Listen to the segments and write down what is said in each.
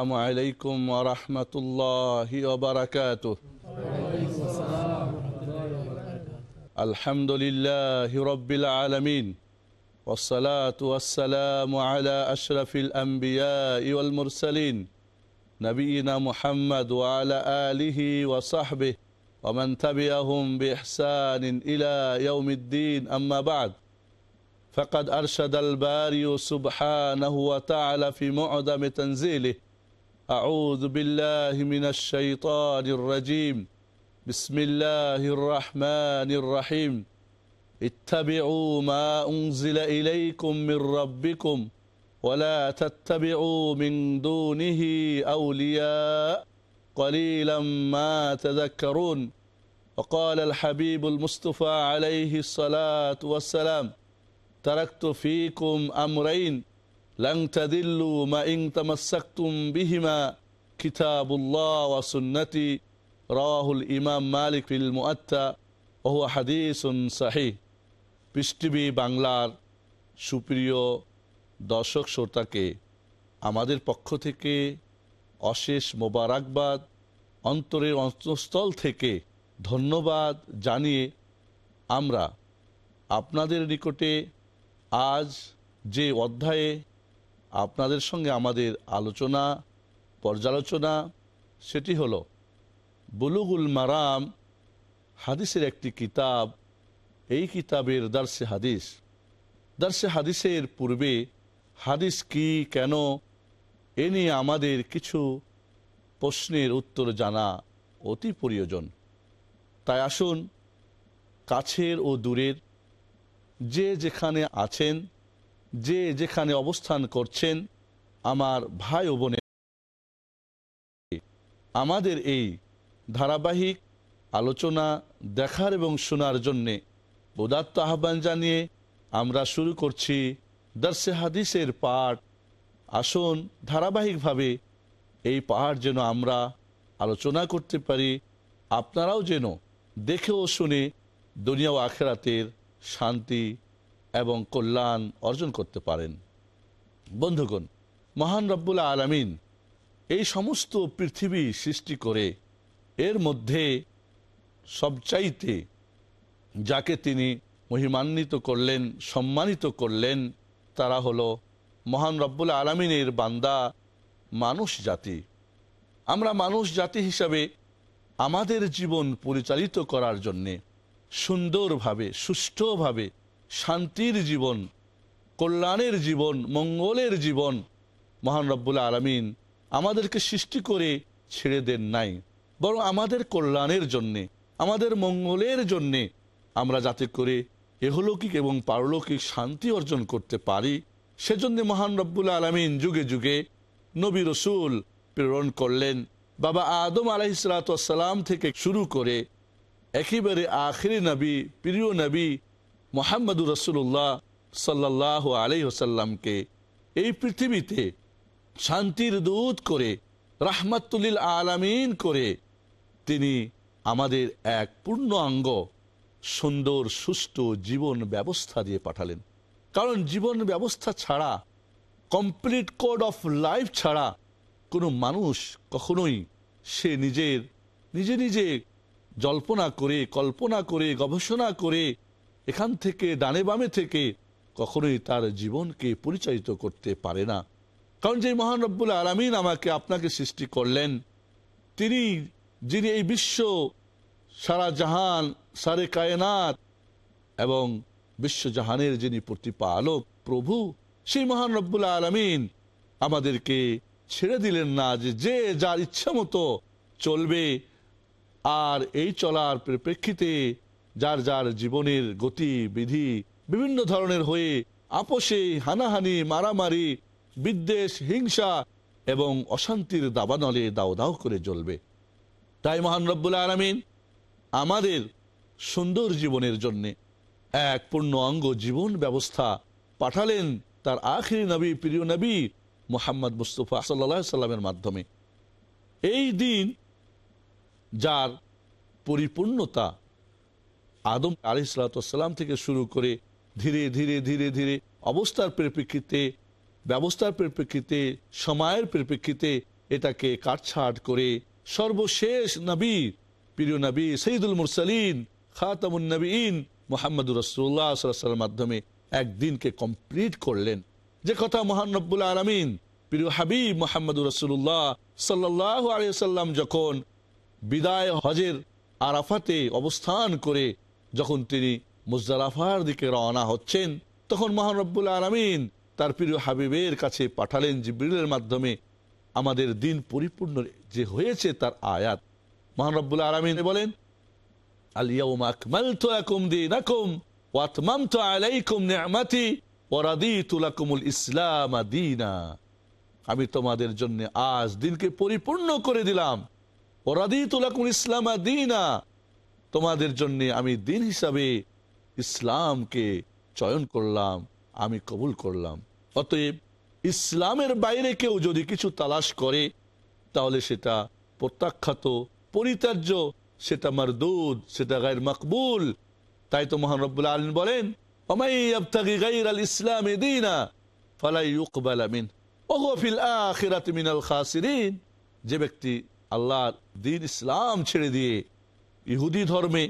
السلام عليكم ورحمة الله وبركاته. الحمد لله رب العالمين والصلاة والسلام على أشرف الأنبياء والمرسلين نبينا محمد وعلى آله وصحبه ومن تبعهم بإحسان إلى يوم الدين أما بعد. فقد أرشد الباري سبحانه وتعالى في معدم تنزيله أعوذ بالله من الشيطان الرجيم. بسم الله الرحمن الرحيم. اتبعوا ما أنزل إليكم من ربكم ولا تتبعوا من دونه أولياء. قليلا ما تذكرون. وقال الحبيب المصطفى عليه الصلاة والسلام تركت فيكم أمرين. বিহিমা রাহুল ইমাম বাংলার সুপ্রিয় দর্শক শ্রোতাকে, আমাদের পক্ষ থেকে অশেষ মোবারকবাদ, অন্তরের অন্তঃস্থল থেকে ধন্যবাদ জানিয়ে আমরা আপনাদের নিকটে আজ যে অধ্যায়ে আপনাদের সঙ্গে আমাদের আলোচনা, পর্যালোচনা, সেটি হল বুলুগুল মারাম, হাদিসের একটি কিতাব। এই কিতাবের দার্সে হাদিস। দার্সে হাদিসের পূর্বে হাদিস কি, কেন, এ নিয়ে আমাদের কিছু প্রশ্নের উত্তর জানা অতি প্রয়োজন। তাই আসুন কাছের ও দূরের যে যেখানে আছেন যে যেখানে অবস্থান করছেন আমার ভাই ও বোনের আমাদের এই ধারাবাহিক আলোচনা দেখার এবং শোনার জন্যে উদাত্ত আহ্বান জানিয়ে আমরা শুরু করছি দর্শে হাদিসের পাঠ। আসুন ধারাবাহিকভাবে এই পাহাড় যেন আমরা আলোচনা করতে পারি, আপনারাও যেন দেখেও শুনে দুনিয়া ও আখেরাতের শান্তি এবং কল্যাণ অর্জন করতে পারেন। বন্ধুগণ, মহান রব্বুল আলমিন এই সমস্ত পৃথিবী সৃষ্টি করে এর মধ্যে সবচাইতে যাকে তিনি মহিমান্বিত করলেন, সম্মানিত করলেন, তারা হলো মহান রব্বুল আলমিনের বান্দা মানুষ জাতি। আমরা মানুষ জাতি হিসাবে আমাদের জীবন পরিচালিত করার জন্যে সুন্দরভাবে, সুষ্ঠুভাবে শান্তির জীবন, কল্যাণের জীবন, মঙ্গলের জীবন, মহান রব্বুল্লা আলমিন আমাদেরকে সৃষ্টি করে ছেড়ে দেন নাই। বরং আমাদের কল্যাণের জন্যে, আমাদের মঙ্গলের জন্যে আমরা যাতে করে এহলৌকিক এবং পারলৌকিক শান্তি অর্জন করতে পারি, সেজন্য মহান রব্বুল্লা আলমিন যুগে যুগে নবী রসুল প্রেরণ করলেন। বাবা আদম আলাইসালাম থেকে শুরু করে একেবারে আখরি নবী, প্রিয় নবী মোহাম্মদুর রসুল্লাহ সাল্লাহ আলি হোসাল্লামকে এই পৃথিবীতে শান্তির দূত করে, রাহমাতুলিল আলামিন করে তিনি আমাদের এক পূর্ণ অঙ্গ, সুন্দর, সুষ্ঠু জীবন ব্যবস্থা দিয়ে পাঠালেন। কারণ জীবন ব্যবস্থা ছাড়া, কমপ্লিট কোড অফ লাইফ ছাড়া কোনো মানুষ কখনোই সে নিজের, নিজে নিজে জল্পনা করে, কল্পনা করে, গবেষণা করে এখান থেকে, ডানে বামে থেকে কখনোই তার জীবনকে পরিচালিত করতে পারে না। কারণ যে মহান রব্বুল আলমিন আমাকে, আপনাকে সৃষ্টি করলেন, তিনি যিনি এই বিশ্ব, সারা জাহান, সারে কায়নাত এবং বিশ্বজাহানের যিনি প্রতিপালক, প্রভু, সেই মহান রব্বুল আলমিন আমাদেরকে ছেড়ে দিলেন না যে যে যার ইচ্ছা মতো চলবে। আর এই চলার পরিপ্রেক্ষিতে যার যার জীবনের গতি, বিধি বিভিন্ন ধরনের হয়ে আপোষে, হানাহানি, মারামারি, বিদ্বেষ, হিংসা এবং অশান্তির দাবানলে দাও দাও করে জ্বলবে। তাই মহান রব্বুল আলমিন আমাদের সুন্দর জীবনের জন্যে এক পূর্ণ অঙ্গ জীবন ব্যবস্থা পাঠালেন তার আখিরি নবী, প্রিয় নবী মোহাম্মদ মুস্তফা সাল্লা সাল্লামের মাধ্যমে। এই দিন যার পরিপূর্ণতা আদম আলিসাল্লাম থেকে শুরু করে ধীরে ধীরে ধীরে ধীরে অবস্থার পরিপ্রেক্ষিতে, ব্যবস্থার পরিপ্রেক্ষিতে, সময়ের পরিপ্রেক্ষিতে এটাকে কাটছাট করে সর্বশেষ নবী, প্রিয় নবী সঈদুল মুরসালিন, খাতামুন নবীন মোহাম্মদুর রসুল্লাহ সাল্লামের মাধ্যমে একদিনকে কমপ্লিট করলেন। যে কথা মহানব্বুল আলমিন, প্রিয় হাবিব মোহাম্মদুর রসুল্লাহ সাল্লাহ আলিয়াল্লাম যখন বিদায় হজের আরাফাতে অবস্থান করে যখন তিনি মুজদারাফার দিকে রওনা হচ্ছেন, তখন মহানব্বুল আলমিন তার প্রিয় হাবিবের কাছে পাঠালেন জিব্রিলের মাধ্যমে আমাদের দিন পরিপূর্ণ যে হয়েছে তার আয়াত। মহানব্বুল আলমিন বলেন আতমামতু আলাইকুম দীনা। আমি তোমাদের জন্য আজ দিনকে পরিপূর্ণ করে দিলাম। ওয়া রাদিতু লাকুমুল ইসলাম দীনা। তোমাদের জন্য আমি দিন হিসাবে ইসলামকে চয়ন করলাম, আমি কবুল করলাম। অতএব ইসলামের বাইরে কেউ যদি কিছু তালাশ করে, তাহলে সেটা প্রত্যাখ্যাত, পরিত্যাজ্য, সেটা মারদুদ, সেটা গায়ের মকবুল। তাই তো মহান রব্বুল আলম বলেন যে ব্যক্তি আল্লাহ দিন ইসলাম ছেড়ে দিয়ে ইহুদি ধর্মে,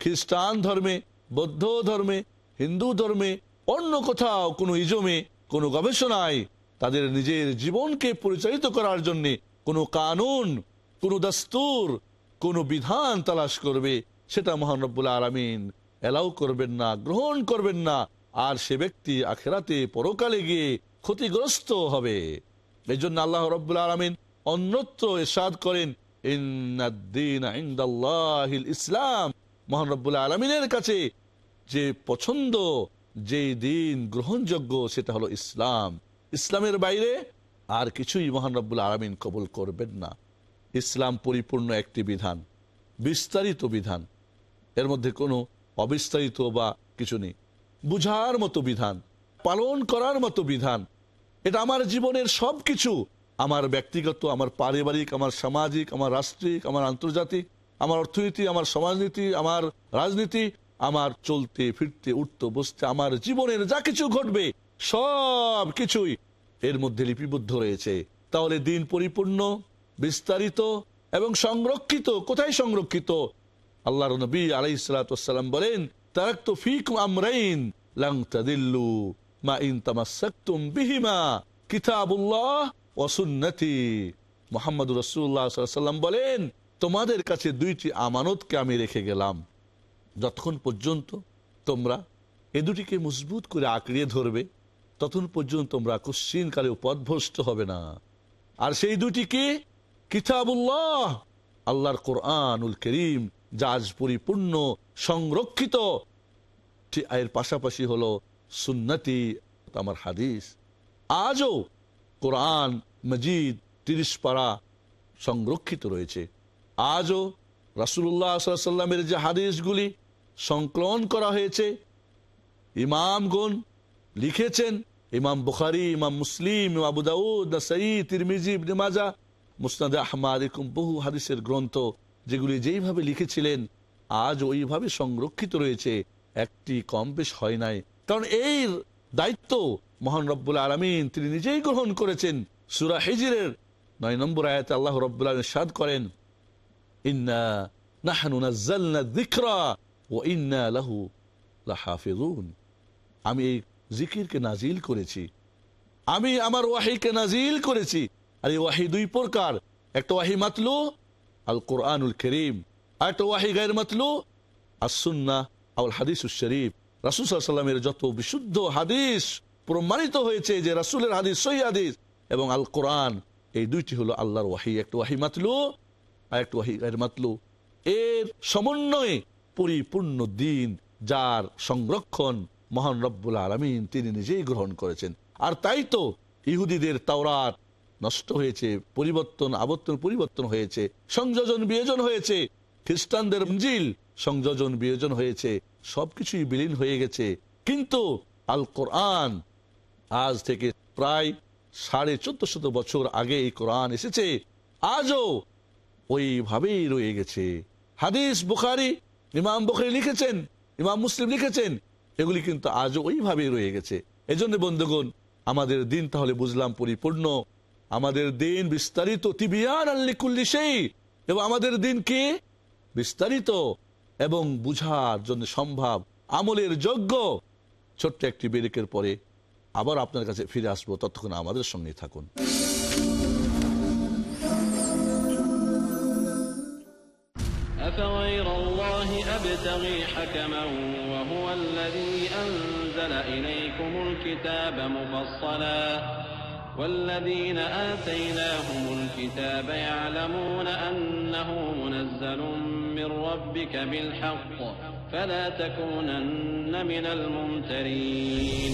খ্রিস্টান ধর্মে, বৌদ্ধ ধর্মে, হিন্দু ধর্মে, অন্য কোথাও কোনো ইজমে, কোনো গবেষণায় তাদের নিজের জীবনকে পরিচালিত করার জন্য কোনো কানুন, কোনো দাস্তুর, কোনো বিধান তালাশ করবে, সেটা মহানব্বুল আলমিন এলাও করবেন না, গ্রহণ করবেন না, আর সে ব্যক্তি আখেরাতে পরকালে গিয়ে ক্ষতিগ্রস্ত হবে। এই জন্য আল্লাহ রব্বুল আলমিন অন্যত্র এরশাদ করেন ইসলাম। মহানব্বুল আলমিনের কাছে যে পছন্দ, যে দিন গ্রহণযোগ্য, সেটা হলো ইসলাম। ইসলামের বাইরে আর কিছুই মহানব্বুল আলমিন কবল করবেন না। ইসলাম পরিপূর্ণ একটি বিধান, বিস্তারিত বিধান। এর মধ্যে কোনো অবিস্তারিত বা কিছু নেই। বুঝার মতো বিধান, পালন করার মতো বিধান। এটা আমার জীবনের সব কিছু আমার ব্যক্তিগত, আমার পারিবারিক, আমার সামাজিক, আমার রাষ্ট্রিক, আমার আন্তর্জাতিক, আমার অর্থনীতি, আমার সমাজনীতি, আমার রাজনীতি, আমার চলতে, ফিরতে, উঠতে, বসতে, আমার জীবনের যা কিছু ঘটবে, সব কিছুই এর মধ্যে লিপিবদ্ধ রয়েছে। তাহলে দিন পরিপূর্ণ, বিস্তারিত এবং সংরক্ষিত, কোথায় সংরক্ষিত? আল্লাহর নবী আলাইসালাম বলেন তারাক তো ফিক আমরাইন লাং তাদিল্লু মা ইন তামাসাক্তুম বিহিমা কিতাবুল্লাহ ও সুন্নতি। মোহাম্মদ রসুল্লাহ সাল্লাম বলেন, তোমাদের কাছে দুইটি আমানতকে আমি রেখে গেলাম। যতক্ষণ পর্যন্ত তোমরা এ দুটিকে মজবুত করে আঁকড়িয়ে ধরবে, ততক্ষণ পর্যন্ত তোমরা কুশ্চিনকালে পদভ্রষ্ট হবে না। আর সেই দুটিকে কিতাবুল্লাহ। আল্লাহর কোরআনুল করিম যা আজ পরিপূর্ণ, সংরক্ষিত এর পাশাপাশি হলো সুন্নতি আমার হাদিস। আজও কোরআন, মজিদ, তিরিশ পাড়া সংরক্ষিত রয়েছে। আজও রাসুল্লাহ সাল্লামের যে হাদিসগুলি সংকলন করা হয়েছে, ইমামগণ লিখেছেন, ইমাম বুখারি, ইমাম মুসলিম আবুদাউদ সঈদ তিরমিজি মাজা মুসনাদ আহমাদ এরকম বহু হাদিসের গ্রন্থ যেগুলি যেইভাবে লিখেছিলেন আজ ওইভাবে সংরক্ষিত রয়েছে। একটি কম বেশ হয় নাই। কারণ এই দায়িত্ব মহান রব্বুল আলমিন তিনি নিজেই গ্রহণ করেছেন। সুরা হেজিরের নয় নম্বর আয়াতে আল্লাহ রব্বুল আলম সাদ করেন আমি এই জিকিরকে নাজিল করেছি। আমি আমার ওয়াহিকে নাজিল করেছি। আর এই ওয়াহি দুই প্রকার। একটা ওয়াহি মাতলু আল কোরআনুল করিম। আর একটা ওয়াহি গায়ের মাতলু আসুন্না আউল হাদিস শরীফ। রাসুল সাল্লামের যত বিশুদ্ধ হাদিস প্রমাণিত হয়েছে যে রাসুলের হাদিস, সহি হাদিস এবং আল কোরআন এই দুইটি হলো আল্লাহর ওয়াহি, একটু ওয়াহি মাতলু আর একটা ওয়াহি মাতলু। এর সমন্বয়ে পরিপূর্ণ দিন যার সংরক্ষণ মহান রব্বুল আলমিন তিনি নিজেই গ্রহণ করেছেন। আর তাই তো ইহুদিদের তাওরাত নষ্ট হয়েছে, পরিবর্তন, আবর্তন পরিবর্তন হয়েছে, সংযোজন, বিয়োজন হয়েছে, খ্রিস্টানদের ইঞ্জিল সংযোজন, বিয়োজন হয়েছে, সবকিছুই বিলীন হয়ে গেছে। কিন্তু আল কোরআন আজ থেকে প্রায় সাড়ে চোদ্দ শত বছর আগে এই কোরআন এসেছে, আজও ওইভাবেই রয়ে গেছে। হাদিস বুখারি, ইমাম বুখারি লিখেছেন, ইমাম মুসলিম লিখেছেন, এগুলি কিন্তু আজও ওইভাবেই রয়ে গেছে। এজন্য বন্ধুগণ, আমাদের দিন তাহলে বুঝলাম পরিপূর্ণ। আমাদের দিন বিস্তারিত, তিবিয়ান আল্লিকুল্লি সেই। এবং আমাদের দিনকে বিস্তারিত এবং বুঝার জন্য সম্ভব, আমলের যোগ্য। ছোট্ট একটি বেরিকের পরে আবার আপনার কাছে ফিরে আসবো ততক্ষণ আমাদের সঙ্গে থাকুন أفغير الله أبتغي حكما وهو الذي أنزل إليكم الكتاب مفصلا والذين آتيناهم الكتاب يعلمون أنه منزل من ربك بالحق فلا تكونن من الممترين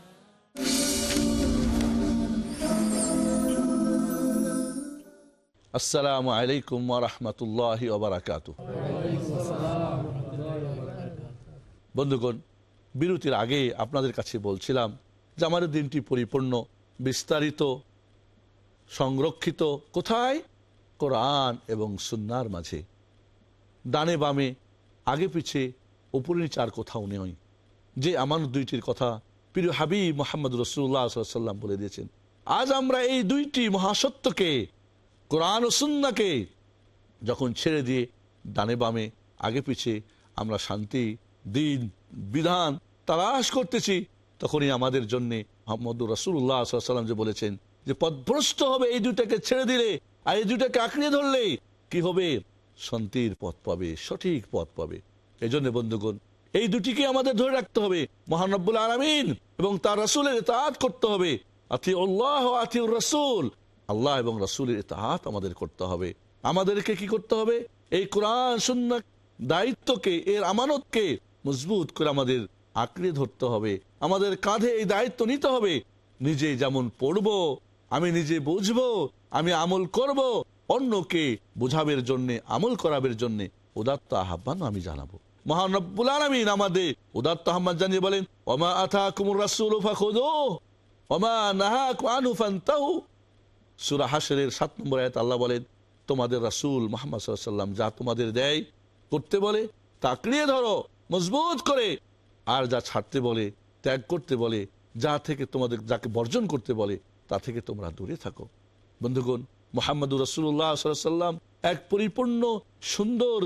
আসসালামু আলাইকুম রহমতুল্লাহ ওবরাকাত বন্ধুগণ, বিরতির আগে আপনাদের কাছে বলছিলাম যে আমাদের দিনটি পরিপূর্ণ, বিস্তারিত, সংরক্ষিত, কোথায়? কোরআন এবং সুন্নার মাঝে। ডানে বামে, আগে পিছে উপরে নিচে আর কোথাও নেই যে আমার দুইটির কথা প্রিয় হাবিব মোহাম্মদ রসুল্লাহ সাল্লাম বলে দিয়েছেন, আজ আমরা এই দুইটি মহাসত্যকে কোরআন সুন্নাকে যখন ছেড়ে দিয়ে ডানে বামে, আগে পিছে আমরা শান্তি, দিন, বিধান তালাশ করতেছি, তখনই আমাদের জন্যে মোহাম্মদ রাসুল্লাহ সাল্লাম যে বলেছেন যে পথভ্রষ্ট হবে এই দুটাকে ছেড়ে দিলে আর এই দুটাকে আঁকড়ে ধরলে কি হবে? শান্তির পথ পাবে, সঠিক পথ পাবে। এই জন্য বন্ধুগণ, এই দুটিকে আমাদের ধরে রাখতে হবে। মহানব্বুল আলমিন এবং তার রাসুলের তাঁত করতে হবে। আতি আল্লাহ আতি রসুল আল্লাহ এবং রাসুলের তাহাত আমাদের করতে হবে। আমাদেরকে কি করতে হবে? এই কোরআন শূন্য দায়িত্বকে, এর আমানতকে মজবুত করে আমাদের আঁকড়ে ধরতে হবে। আমাদের কাঁধে এই দায়িত্ব নিতে হবে। নিজে যেমন পড়ব, আমি নিজে বুঝব, আমি আমল করব, অন্যকে বোঝাবের জন্যে, আমল করাবের জন্যে উদাত্ত আহ্বান আমি জানাব। মহানব্বুল আলমিন আমাদের উদাত্ত আহ্বান জানিয়ে বলেন, ওমা আথা কুমুর রাসুল ওমা নাহা কানু ফান্তাহু। সুরা হাসরের সাত নম্বর আয়াত আল্লাহ বলেন, তোমাদের রাসুল মোহাম্মদ সাল্লাম যা তোমাদের দেয় করতে বলে তাকড়িয়ে ধরো, মজবুত করে। আর যা ছাড়তে বলে, ত্যাগ করতে বলে, যা থেকে তোমাদের যাকে বর্জন করতে বলে, তা থেকে তোমরা দূরে থাকো। বন্ধুগণ মোহাম্মদ রসুল্লাহ সাল্লাম এক পরিপূর্ণ, সুন্দর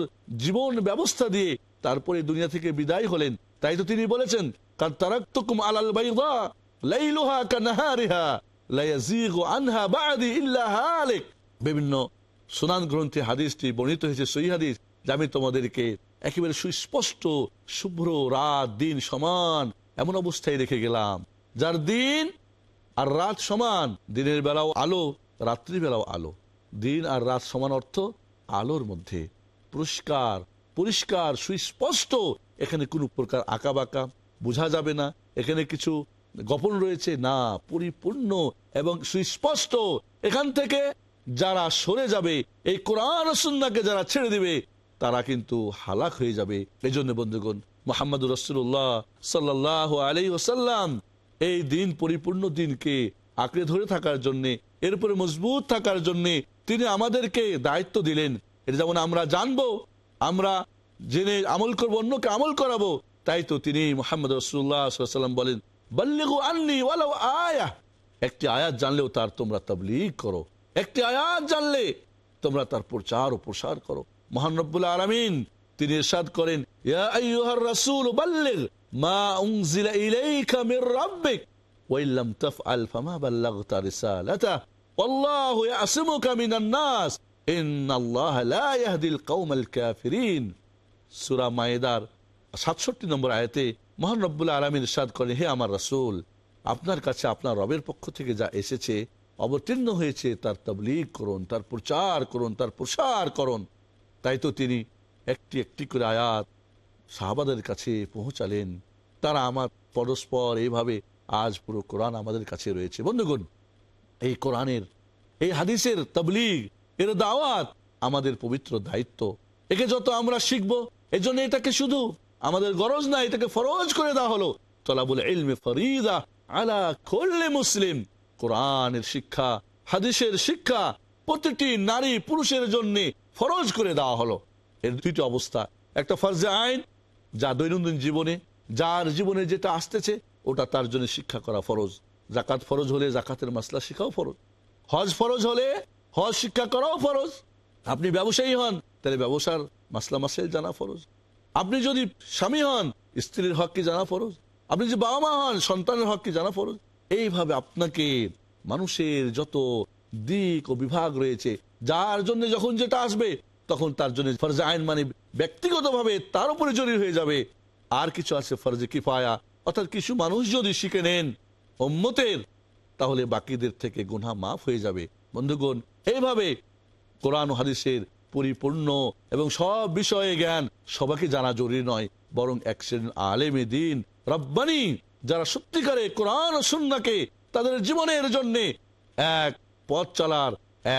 জীবন ব্যবস্থা দিয়ে তারপরে দুনিয়া থেকে বিদায় হলেন। তাই তো তিনি বলেছেন কার তারাক্তুকুম আলাল বাইদা লাইলুহা কানাহারিহা আনহা বাদি ইল্লা বিভিন্ন সুনান গ্রন্থে হাদিসটি বর্ণিত হয়েছে সই হাদিস, যে আমি তোমাদেরকে একেবারে সুস্পষ্ট, শুভ্র রাত, দিন সমান, এমন অবস্থায় রেখে গেলাম। যার দিন আর রাত সমান, দিনের বেলাও আলো রাত্রি বেলাও আলো। দিন আর রাত সমান অর্থ আলোর মধ্যে। পুরস্কার পরিষ্কার, সুস্পষ্ট, এখানে কোনো প্রকার আঁকা বাঁকা বোঝা যাবে না। এখানে কিছু গোপন রয়েছে, না, পরিপূর্ণ এবং সুস্পষ্ট। এখান থেকে যারা সরে যাবে, এই কোরআন সুন্নাকে যারা ছেড়ে দিবে, তারা কিন্তু হালাক হয়ে যাবে। এই জন্য বন্ধুগণ মোহাম্মদ রসুল্লাহ সাল্লাহ আলী ওসাল্লাম এই দিন, পরিপূর্ণ দিনকে আঁকড়ে ধরে থাকার জন্যে এরপরে মজবুত থাকার জন্যে তিনি আমাদেরকে দায়িত্ব দিলেন। এটা যেমন আমরা জানব, আমরা জেনে আমল করব, অন্যকে আমল করাবো, তাই তো তিনি মোহাম্মদ রসুল্লাহ সাল্লাম বলেন আয়া একটি আয়াত জানলেও তার তোমরা তবলিগ করো। একটি আয়াত জানলে তোমরা তার প্রচার ও প্রসার করো। মহানব্বুল আলমিন তিনি ইরশাদ করেন রাসূল মা উনজিলা নাস মায়েদার সাতষট্টি নম্বর আয়াতে মহান রব্বুল আলমিন ইরশাদ করেন, হে আমার রাসূল, আপনার কাছে আপনার রবের পক্ষ থেকে যা এসেছে, অবতীর্ণ হয়েছে, তার তবলিগ করুন, তার প্রচার করুন, তার প্রসার করুন। তাই তো তিনি একটি একটি করে আয়াত সাহাবাদের কাছে পৌঁছালেন। তারা আমার পরস্পর এইভাবে আজ পুরো কোরআন আমাদের কাছে রয়েছে। বন্ধুগণ, এই কোরআনের, এই হাদিসের তবলিগ, এর দাওয়াত আমাদের পবিত্র দায়িত্ব। একে যত আমরা শিখব, এজন্য এটাকে শুধু আমাদের গরজ না এটাকে ফরজ করে দেওয়া হলো। তলাবুল ইলমে ফরিদা আলা করলে মুসলিম। কোরআনের শিক্ষা, হাদিসের শিক্ষা প্রতিটি নারী পুরুষের জন্য ফরজ করে দেওয়া হলো। এর দুইটি অবস্থা। একটা ফরজে আইন, যা দৈনন্দিন জীবনে, যার জীবনে যেটা আসতেছে, ওটা তার জন্য শিক্ষা করা ফরজ। জাকাত ফরজ হলে জাকাতের মাসলা শিখাও ফরজ। হজ ফরজ হলে হজ শিক্ষা করাও ফরজ। আপনি ব্যবসায়ী হন, তাহলে ব্যবসার মাসলা মাসেল জানা ফরজ। আপনি যদি স্বামী হন, স্ত্রীর হক কি জানা ফরজ? আপনি যদি বাবা মা হন, সন্তানের হক কি জানা ফরজ? এইভাবে আপনাকে মানুষের যত দিক ও বিভাগ রয়েছে, যার জন্য যখন যেটা আসবে, তখন তার জন্য ফরজে আইন মানে ব্যক্তিগতভাবে তার উপরে জরুরি হয়ে যাবে। আর কিছু আছে ফরজে কিফায়া। অর্থাৎ কিছু মানুষ যদি শিখে নেন ওম্মতের তাহলে বাকিদের থেকে গুনা মাফ হয়ে যাবে। বন্ধুগণ, এইভাবে কোরআন হাদিসের পরিপূর্ণ এবং সব বিষয়ে জ্ঞান সবাইকে জানা জরুরি নয়, বরং এক শ্রেণির আলেমে দিন। রব্বানি, যারা সত্যিকারে কোরআন সুন্নাকে তাদের জীবনের জন্য এক পথ চলার,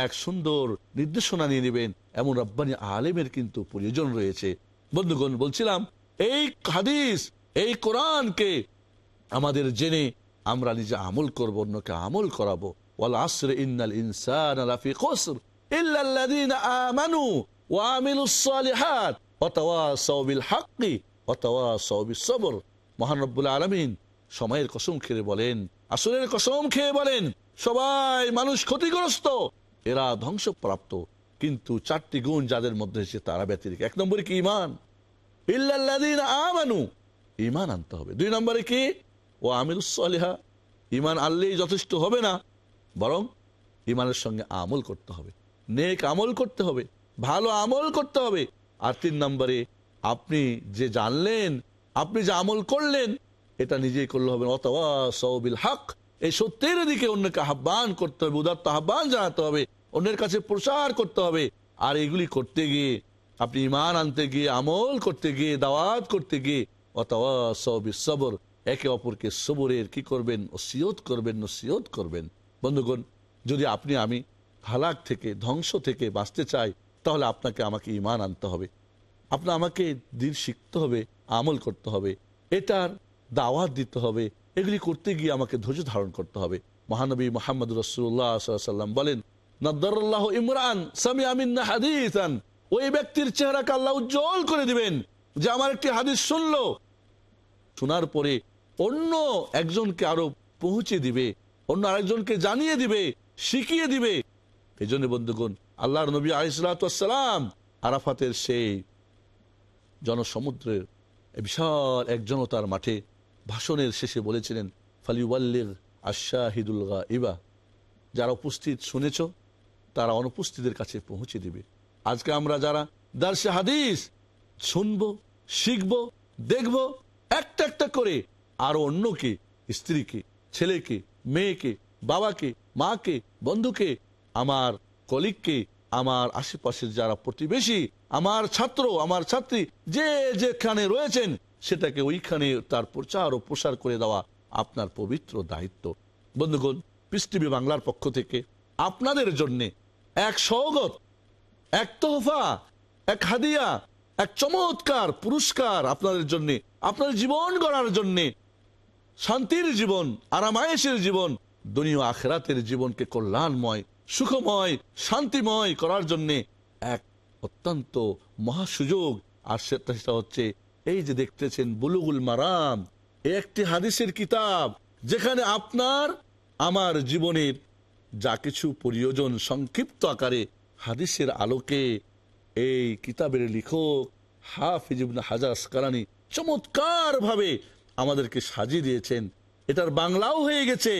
এক সুন্দর নির্দেশনা নিয়ে নেবেন, এমন রব্বানি আলেমের কিন্তু প্রয়োজন রয়েছে। বন্ধুগণ, বলছিলাম, এই হাদিস, এই কোরআনকে আমাদের জেনে আমরা নিজে আমল করব, অন্যকে আমল করাবো। ওয়াল আসর ইন্নাল ইনসান খসর। আমানু ওয়া আমিলুস সালিহাত ওয়া তাওয়াসাউ বিল হাক্কি ওয়া তাওয়াসাউ সবর মহান রব্বুল সময়ের কসম খেয়ে বলেন, আসরের কসম খেয়ে বলেন, সবাই মানুষ ক্ষতিগ্রস্ত, এরা ধ্বংসপ্রাপ্ত। কিন্তু চারটি গুণ যাদের মধ্যে এসে তারা ব্যতিরিক। এক নম্বরে কি ইমান ইল্লাল্লাযীনা আমানু ইমান আনতে হবে। দুই নম্বরে কি? ও আমিরুসলিহা ইমান আনলেই যথেষ্ট হবে না, বরং ইমানের সঙ্গে আমল করতে হবে। নেক আমল করতে হবে, ভালো আমল করতে হবে। আর তিন নম্বরে, আপনি যে জানলেন, আপনি যে আমল করলেন, এটা নিজেই করলে হবে অথবা সৌবিল হক। এই সত্যের দিকে অন্যকে আহ্বান করতে হবে, উদাত্ত আহ্বান জানাতে হবে, অন্যের কাছে প্রসার করতে হবে। আর এগুলি করতে গিয়ে, আপনি ইমান আনতে গিয়ে, আমল করতে গিয়ে, দাওয়াত করতে গিয়ে অথবা সবি সবর একে অপরকে সবরের কি করবেন? ও ওসিয়ত করবেন ও নসিয়ত করবেন। বন্ধুগণ, যদি আপনি, আমি হালাক থেকে, ধ্বংস থেকে বাঁচতে চাই তাহলে আপনাকে আমাকে ইমান আনতে হবে। আপনার আমাকে দিন শিখতে হবে, আমল করতে হবে। এটার দাওয়াত দিতে হবে। এগুলি করতে গিয়ে আমাকে ধৈর্য ধারণ করতে হবে। মহানবী মোহাম্মদ রসুল্লাহ সাল্লাম বলেন নদ্দার ইমরান সামি আমিন হাদিসান। ওই ব্যক্তির চেহারাকে আল্লাহ উজ্জ্বল করে দিবেন, যে আমার একটি হাদিস শুনলো। শোনার পরে অন্য একজনকে আরও পৌঁছে দিবে, অন্য আরেকজনকে জানিয়ে দিবে, শিখিয়ে দিবে। এই জন্য বন্ধুগণ, আল্লাহর নবী আলিসালাম আরাফাতের সেই জনসমুদ্রের বিশাল এক জনতার মাঠে ভাষণের শেষে বলেছিলেন ফালিউল্লির আশাহিদুল ইবা যারা উপস্থিত শুনেছ, তারা অনুপস্থিতের কাছে পৌঁছে দিবে। আজকে আমরা যারা দার্শে হাদিস শুনব, শিখব, দেখব, একটা একটা করে আরও অন্যকে, স্ত্রীকে, ছেলেকে, মেয়েকে, বাবাকে, মাকে, বন্ধুকে আমার কলিগকে, আমার আশেপাশের যারা প্রতিবেশী, আমার ছাত্র, আমার ছাত্রী, যে যেখানে রয়েছেন, সেটাকে ওইখানে তার প্রচার ও প্রসার করে দেওয়া আপনার পবিত্র দায়িত্ব। বন্ধুগণ পৃথিবী বাংলার পক্ষ থেকে আপনাদের জন্য এক সৌগত এক তোহফা, এক হাদিয়া, এক চমৎকার পুরস্কার আপনাদের জন্য, আপনার জীবন গড়ার জন্য, শান্তির জীবন, আরামায়েশের জীবন, দুনিয়া আখেরাতের জীবনকে কল্যাণময় সুখময়, শান্তিময় করার জন্য এক অত্যন্ত মহা সুযোগ আর সেটা হচ্ছে, এই যে দেখতেছেন বুলুগুল মারাম একটি হাদিসের কিতাব, যেখানে আপনার, আমার জীবনের যা কিছু প্রয়োজন সংক্ষিপ্ত আকারে হাদিসের আলোকে এই কিতাবের লেখক হাফিজ ইবনে হাজার চমৎকার ভাবে আমাদেরকে সাজিয়ে দিয়েছেন। এটার বাংলাও হয়ে গেছে।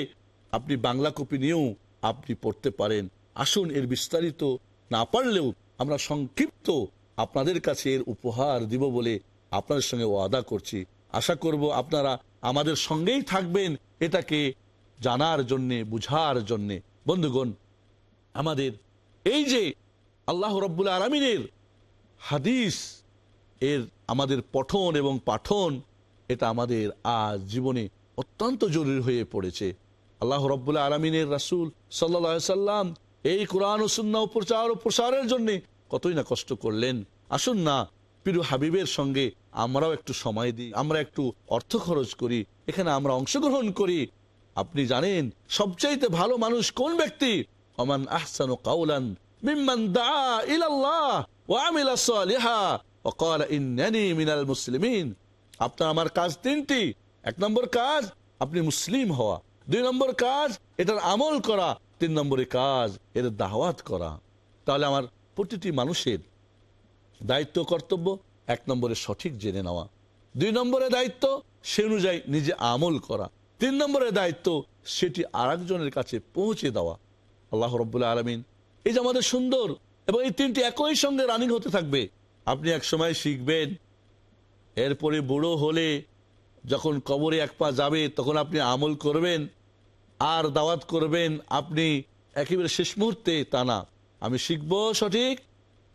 আপনি বাংলা কপি নিয়েও আপনি পড়তে পারেন। আসুন এর বিস্তারিত না পারলেও আমরা সংক্ষিপ্ত আপনাদের কাছে এর উপহার দিব বলে আপনাদের সঙ্গে ওয়াদা করছি। আশা করব আপনারা আমাদের সঙ্গেই থাকবেন এটাকে জানার জন্যে, বুঝার জন্যে। বন্ধুগণ, আমাদের এই যে আল্লাহ রব্বুল আলমিনের হাদিস, এর আমাদের পঠন এবং পাঠন, এটা আমাদের আজ জীবনে অত্যন্ত জরুরি হয়ে পড়েছে। আল্লাহ রব্বুল আলমিনের রাসুল সাল্লা সাল্লাম এই কোরআন ও সুন্না প্রচার ও প্রসারের জন্য কতই না কষ্ট করলেন। আসুন না পিরু হাবিবের সঙ্গে আমরাও একটু সময় দিই, আমরা একটু অর্থ খরচ করি, এখানে আমরা অংশগ্রহণ করি। আপনি জানেন, সবচাইতে ভালো মানুষ কোন ব্যক্তি? অমান আহসান কাউলান মিম্মান দা ওয়া আপনার আমার কাজ তিনটি। এক নম্বর কাজ, আপনি মুসলিম হওয়া। দুই নম্বর কাজ, এটার আমল করা। তিন নম্বরে কাজ এর দাওয়াত করা। তাহলে আমার প্রতিটি মানুষের দায়িত্ব, কর্তব্য এক নম্বরে সঠিক জেনে নেওয়া। দুই নম্বরে দায়িত্ব, সে অনুযায়ী নিজে আমল করা। তিন নম্বরের দায়িত্ব, সেটি আর কাছে পৌঁছে দেওয়া। আল্লাহ রব্বুল্লাহ আলমিন এই যে আমাদের সুন্দর এবং এই তিনটি একই সঙ্গে রানিং হতে থাকবে, আপনি এক সময় শিখবেন, এরপরে বুড়ো হলে যখন কবরে এক পা যাবে, তখন আপনি আমল করবেন আর দাওয়াত করবেন আপনি একেবারে শেষ মুহূর্তে তা না। আমি শিখব সঠিক,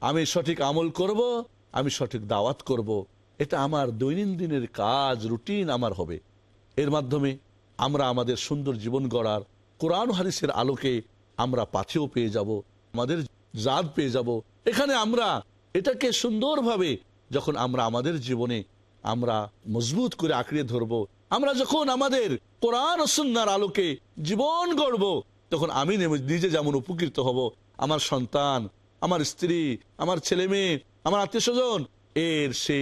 আমি সঠিক আমল করব, আমি সঠিক দাওয়াত করব। এটা আমার দৈনন্দিনের কাজ, রুটিন আমার হবে। এর মাধ্যমে আমরা আমাদের সুন্দর জীবন গড়ার কোরআন হারিসের আলোকে আমরা পাথেও পেয়ে যাব, আমাদের জাত পেয়ে যাব। এখানে আমরা এটাকে সুন্দরভাবে যখন আমরা আমাদের জীবনে আমরা মজবুত করে আঁকড়ে ধরবো আমরা যখন আমাদের কোরআন সুন্নার আলোকে জীবন গড়ব, তখন আমি নিজে যেমন উপকৃত হব, আমার সন্তান, আমার স্ত্রী, আমার ছেলে মেয়ে আমার আত্মীয় স্বজন এর সে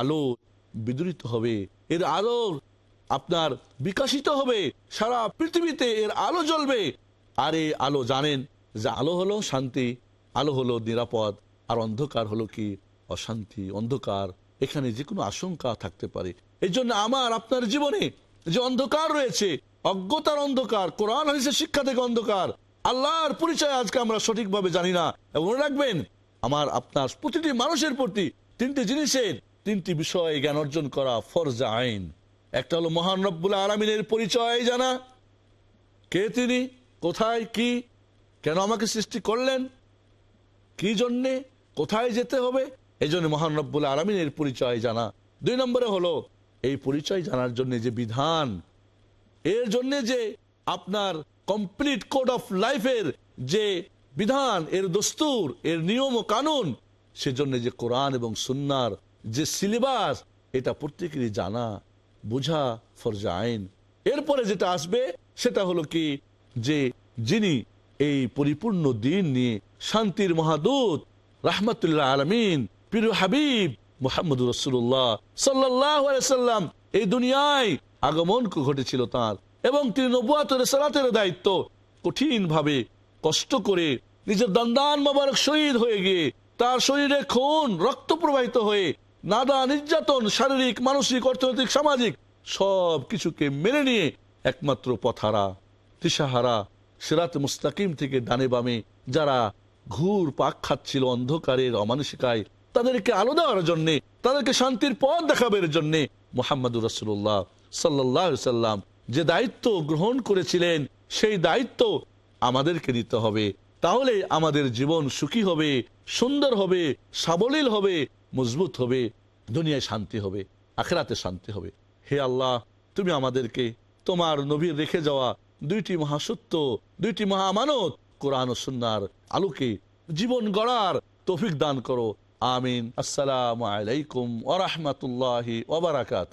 আলো বিদরিত হবে, এর আলো আপনার বিকাশিত হবে, সারা পৃথিবীতে এর আলো জ্বলবে। আর এই আলো জানেন যে আলো হলো শান্তি, আলো হলো নিরাপদ, আর অন্ধকার হলো কি? অশান্তি, অন্ধকার। এখানে যে কোনো আশঙ্কা থাকতে পারে। এই জন্য আমার, আপনার জীবনে যে অন্ধকার রয়েছে, অজ্ঞতার অন্ধকার, কোরআন, হাদিসের শিক্ষা থেকে অন্ধকার, আল্লাহর পরিচয় আজকে আমরা সঠিকভাবে জানি না। এবং রাখবেন, আমার, আপনার প্রতিটি মানুষের প্রতি তিনটি জিনিসের তিনটি বিষয়ে জ্ঞান অর্জন করা ফরজা আইন। একটা হলো মহান রব্বুল আলমিনের পরিচয় জানা। কে তিনি? কোথায়? কি? কেন আমাকে সৃষ্টি করলেন? কি জন্যে? কোথায় যেতে হবে? এই জন্য মহান রব্বুল আলমিনের পরিচয় জানা। দুই নম্বরে হলো এই পরিচয় জানার জন্য যে বিধান, এর জন্য যে আপনার কমপ্লিট কোড অফ লাইফের যে বিধান, এর দস্তুর, এর নিয়ম ও কানুন, সেজন্য যে কোরআন এবং সুন্নার যে সিলেবাস, এটা প্রত্যেকেরই জানা, বোঝা ফরজা আইন। এরপরে যেটা আসবে, সেটা হলো কি যে যিনি এই পরিপূর্ণ দিন নিয়ে শান্তির মহাদূত রাহমাতুল্লাহ আলমিন, প্রিয় হাবিব মোহাম্মদ রসুল্লাহ সাল্লাহ সাল্লাম এই দুনিয়ায় আগমন ঘটেছিল তার। এবং তিনি নবুয়াতের সালাতের দায়িত্ব কঠিন ভাবে কষ্ট করে নিজের দন্দান মোবারক শহীদ হয়ে গিয়ে তার শরীরে খুন, রক্ত প্রবাহিত হয়ে নাদা, নির্যাতন, শারীরিক, মানসিক, অর্থনৈতিক, সামাজিক সব কিছুকে মেনে নিয়ে একমাত্র পথারা দিশাহারা, সিরাত মুস্তাকিম থেকে ডানে বামে যারা ঘুর পাক খাচ্ছিল অন্ধকারের অমানসিকায় তাদেরকে আলো দেওয়ার জন্যে, তাদেরকে শান্তির পথ দেখাবের জন্যে মোহাম্মদুর রসুল্লাহ সাল্লাহ সাল্লাম যে দায়িত্ব গ্রহণ করেছিলেন, সেই দায়িত্ব আমাদেরকে নিতে হবে। তাহলে আমাদের জীবন সুখী হবে, সুন্দর হবে, সাবলীল হবে, মজবুত হবে, দুনিয়ায় শান্তি হবে, আখেরাতে শান্তি হবে। হে আল্লাহ, তুমি আমাদেরকে তোমার নবীর রেখে যাওয়া দুইটি মহাসত্য, দুইটি মহামানত কোরআন ও সুন্নার আলোকে জীবন গড়ার তৌফিক দান করো। আমিন আসসালামু আলাইকুম ওরহমতুল্লাহি ওবরাকাত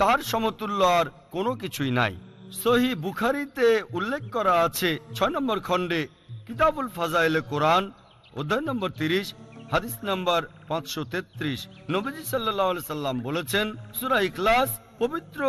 তার সমতুল্য আর কোনো কিছুই নাই। সহি বুখারিতে উল্লেখ করা আছে, ছয় নম্বর খণ্ডে কিতাবুল ফাজাইলে কোরআন, অধ্যায় নম্বর তিরিশ, হাদিস নম্বর পাঁচশো তেত্রিশ। নবীজি সাল্লাহ সাল্লাম বলেছেন, সুরা ইখলাস পবিত্র